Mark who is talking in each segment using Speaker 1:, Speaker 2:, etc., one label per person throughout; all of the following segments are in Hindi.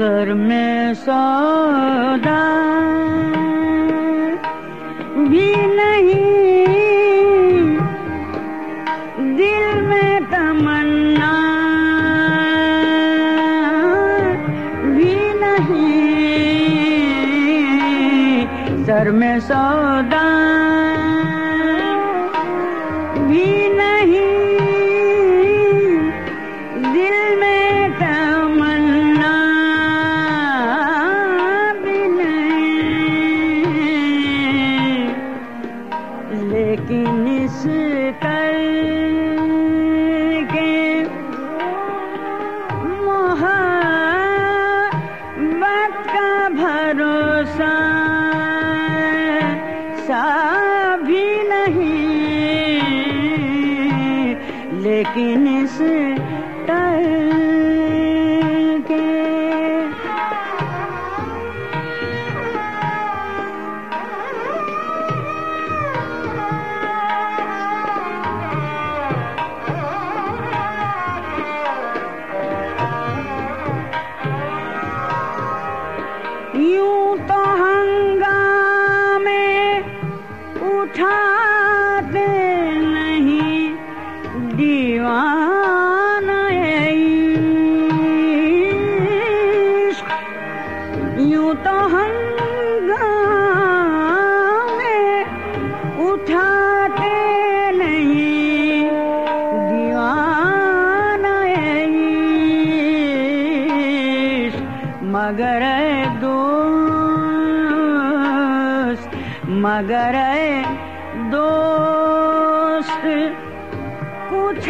Speaker 1: में सौदा भी नहीं। दिल में तमन्ना भी नहीं। सर में सौदा भी के मोहब्बत का भरोसा सा भी नहीं। लेकिन मगर दोस्त मगर दोस्त कुछ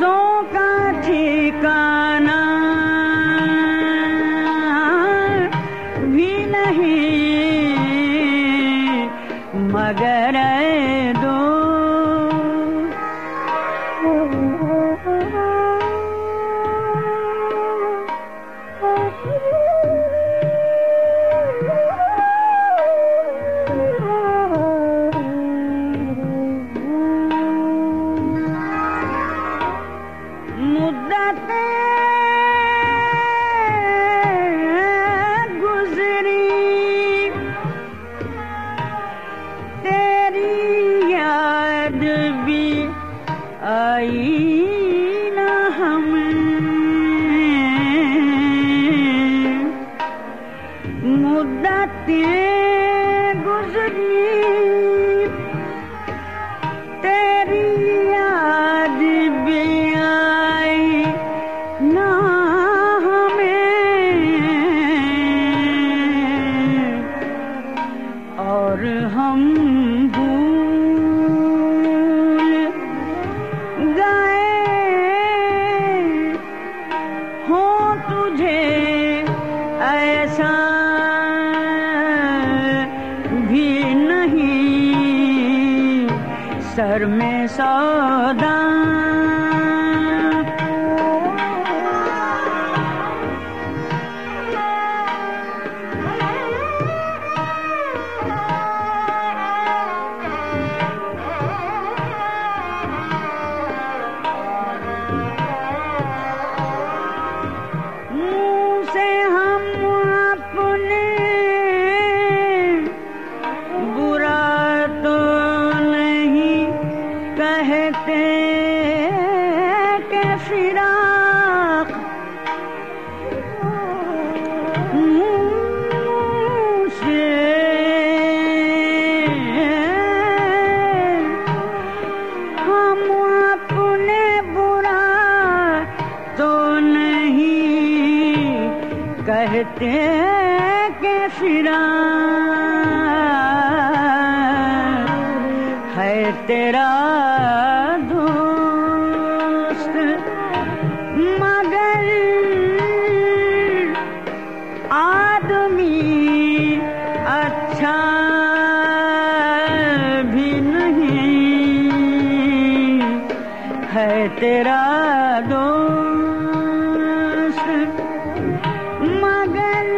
Speaker 1: सो का ठिकाना भी नहीं मगर ऐ सर में सौदा। कहते के फिराक से हम अपने बुरा तो नहीं कहते के फिरा है तेरा है तेरा दोस्त। मगर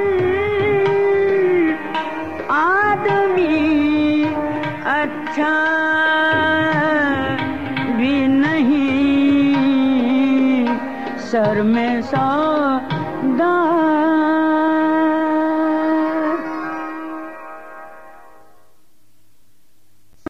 Speaker 1: आदमी अच्छा भी नहीं। सर में सौ दाना